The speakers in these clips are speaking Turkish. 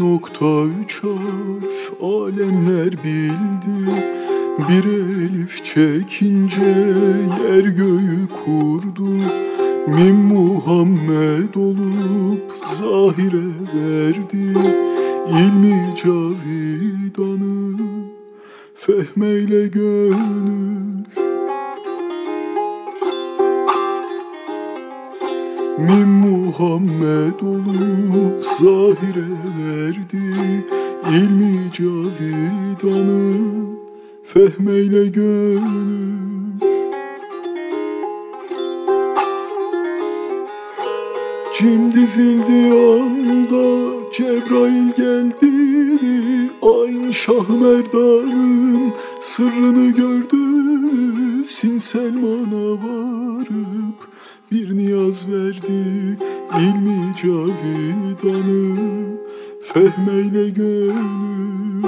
nokta üç harf alemler bildi. Bir elif çekince yer göğü kurdu. Mim Muhammed olup zahire verdi. İlmi cavidanı fehmeyle gönül Min Muhammed olup zahire verdi ilmi cavidanı fehmeyle gönül. Cim dizildi anda Cebrail geldi Ayn Şah Merdan'ın sırrını gördü. Sin Selman'a varıp bir niyaz verdi ilmi cavidanı fehmeyle gönül.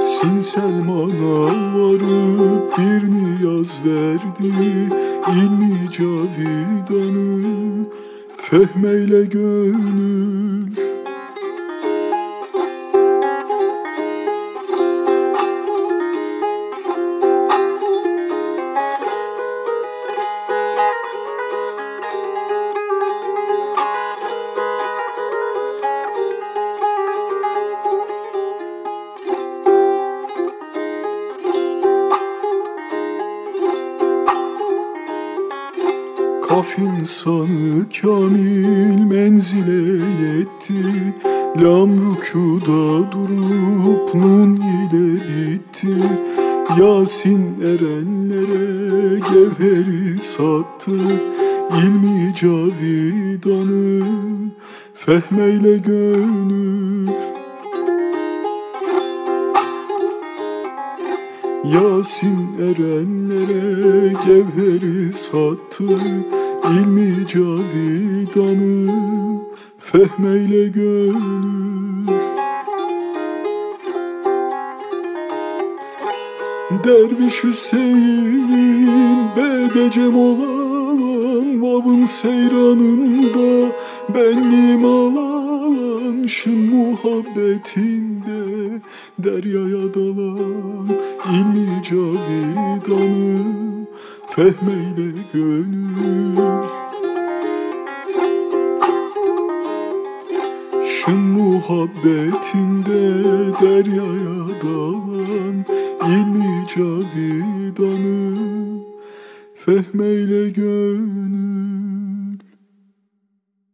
Sin Selman'a varıp bir niyaz verdi ilmi cavidanı fehmeyle gönül Kaf insanı kamil menzile yetti. Lam rükuda durup nun ile bitti Yasin erenlere gevheri sattı. İlmi cavidanı fehmeyle gönül. Yasin erenlere gevheri sattı ilmi cavidanı fehmeyle gönül. Derviş Hüseyin bedecem olan Vav'ın seyranında benliğim alan Şın muhabbetinde deryaya dalan İlmi cavidanı fehmeyle gönül. Şın muhabbetinde deryaya dalan İlmi cavidanı. Fehmeyle gönül